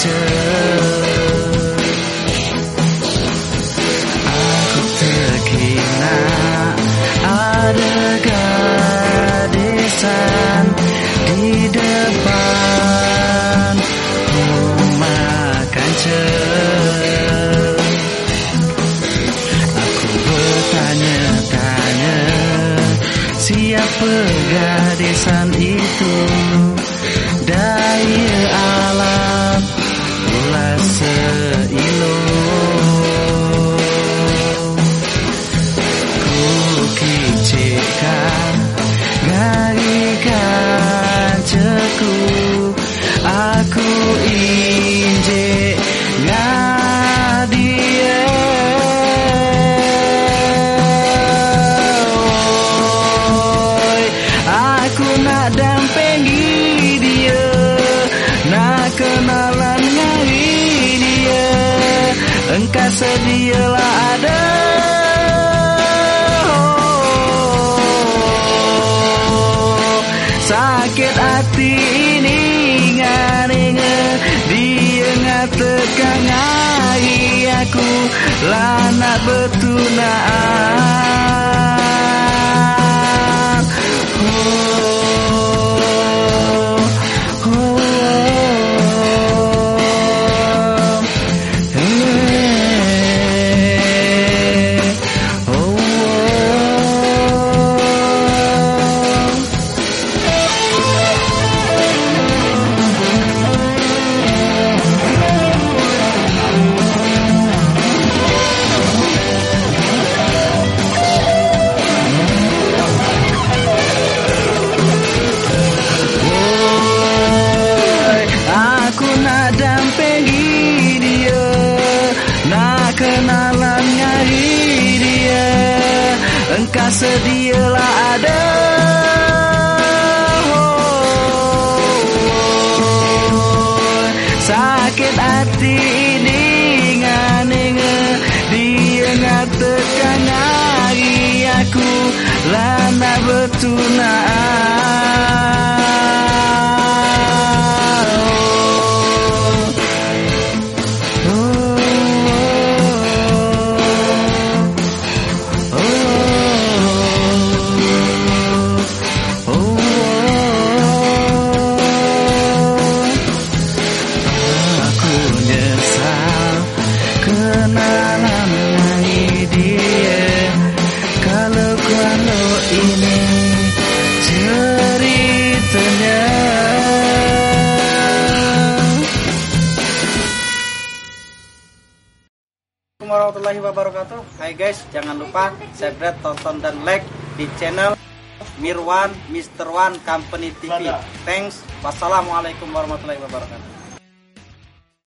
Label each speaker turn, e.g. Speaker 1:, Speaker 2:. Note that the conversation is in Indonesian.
Speaker 1: Aku terkena ada gadesan di depan rumah kancil. Aku bertanya-tanya siapa gadesan itu. Daya alam seilo Ku kicikkan Garikan ceku. Aku sedialah ada. Sakit hati ini ngaringe Dia ngatakan ngari aku Lana betunaan sedialah ada. Sakit hati ini nganenge. Dia ngatakan ngari aku. Lana betunaan Kalau ini ceritanya.
Speaker 2: Assalamualaikum warahmatullahi wabarakatuh. Hai guys, jangan lupa subscribe, tonton, dan like di channel Mirwan Mr. One Company TV Thanks. Wassalamualaikum warahmatullahi wabarakatuh